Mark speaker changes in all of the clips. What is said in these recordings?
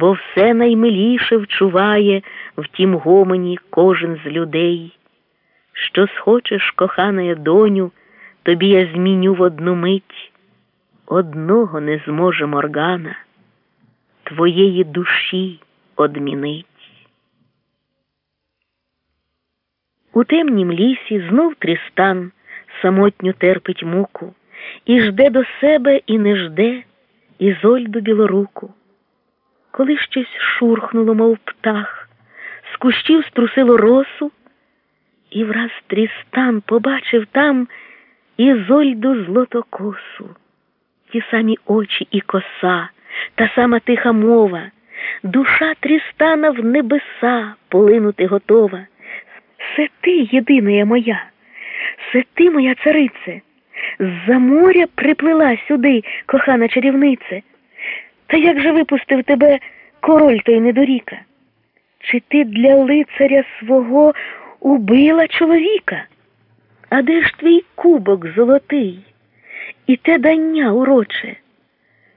Speaker 1: бо все наймиліше вчуває в тім гомоні кожен з людей. Що схочеш, кохана доню, тобі я зміню в одну мить. Одного не зможе моргана, твоєї душі одмінить. У темнім лісі знов Трістан самотньо терпить муку, і жде до себе і не жде Ізольду білоруку. Коли щось шурхнуло, мов птах, з кущів струсило росу, і враз Трістан побачив там Ізольду злотокосу, ті самі очі і коса, та сама тиха мова, душа Трістана в небеса полинути готова. Це ти, єдина моя, це ти, моя царице, з-за моря приплила сюди, кохана чарівнице. Та як же випустив тебе король той недоріка? Чи ти для лицаря свого убила чоловіка? А де ж твій кубок золотий? І те дання уроче?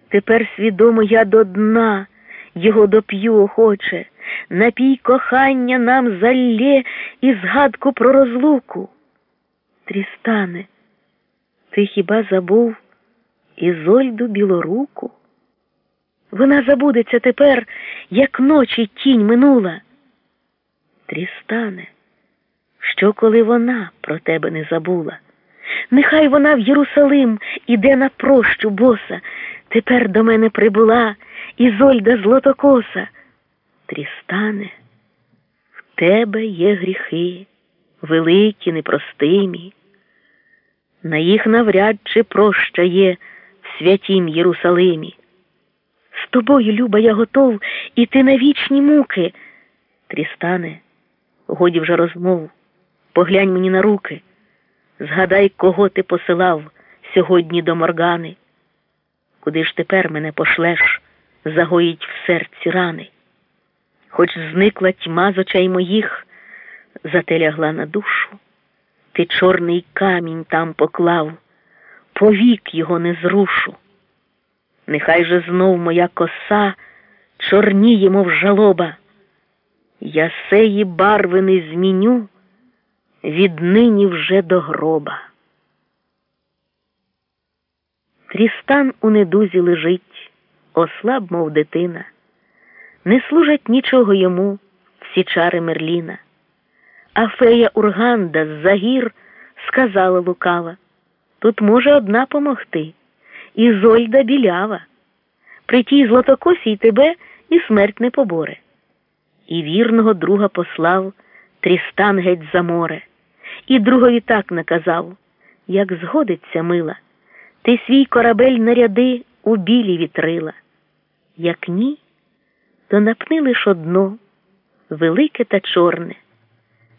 Speaker 1: Тепер свідомо я до дна його доп'ю охоче, напій кохання нам залє і згадку про розлуку. Трістане, ти хіба забув Ізольду білоруку? Вона забудеться тепер, як ночі тінь минула. Трістане, що коли вона про тебе не забула? Нехай вона в Єрусалим іде на прощу боса. Тепер до мене прибула Ізольда Злотокоса. Трістане, в тебе є гріхи, великі, непростимі. На їх навряд чи проща є в святім Єрусалимі. З тобою, Люба, я готов іти на вічні муки. Трістане, годі вже розмов, поглянь мені на руки, згадай, кого ти посилав сьогодні до моргани. Куди ж тепер мене пошлеш, загоїть в серці рани? Хоч зникла тьма з очей моїх, зате лягла на душу. Ти чорний камінь там поклав, повік його не зрушу. Нехай же знов моя коса чорніє, мов жалоба. Я сеї барви не зміню віднині вже до гроба. Трістан у недузі лежить, ослаб, мов дитина, не служать нічого йому всі чари Мерліна. А фея Урганда з загір сказала лукава тут може одна помогти. Ізольда білява. При тій златокосій тебе і смерть не поборе. І вірного друга послав Трістан геть за море, і другові так наказав, як згодиться мила, ти свій корабель наряди у білі вітрила. Як ні, то напни лиш одно, велике та чорне,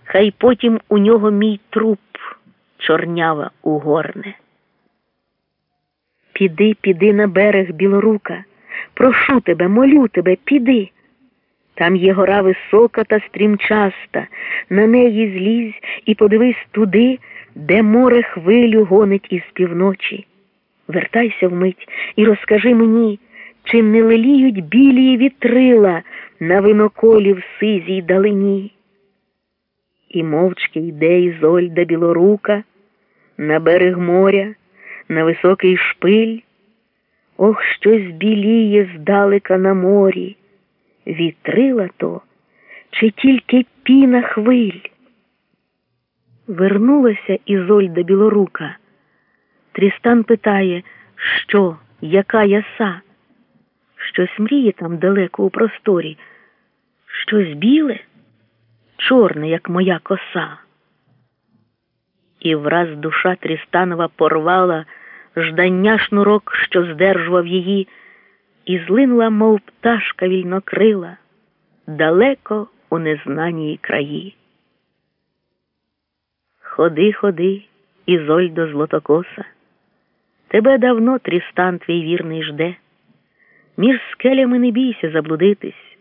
Speaker 1: хай потім у нього мій труп чорнява угорне. Піди, піди на берег білорука, прошу тебе, молю тебе, піди. Там є гора висока та стрімчаста, на неї злізь і подивись туди, де море хвилю гонить із півночі. Вертайся вмить і розкажи мені, чи не леліють білі вітрила на виноколі в сизій далині. І мовчки йде Ізольда білорука на берег моря на високий шпиль, ох, щось біліє здалека на морі, вітрила то, чи тільки піна хвиль. Вернулася Ізольда білорука. Трістан питає, що, яка яса? Щось мріє там далеко у просторі, щось біле, чорне, як моя коса і враз душа Трістанова порвала ждання шнурок, що здержував її, і злинула, мов пташка вільнокрила, далеко у незнаній краї. Ходи, ходи, Ізольдо злотокоса, тебе давно Трістан твій вірний жде. Між скелями не бійся заблудитись,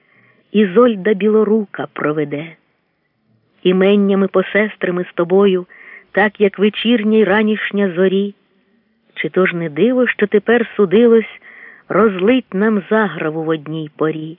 Speaker 1: Ізольда білорука проведе. Іменнями посестрими з тобою так як вечірня й ранішня зорі. Чи то ж не диво, що тепер судилось розлить нам заграву в одній порі?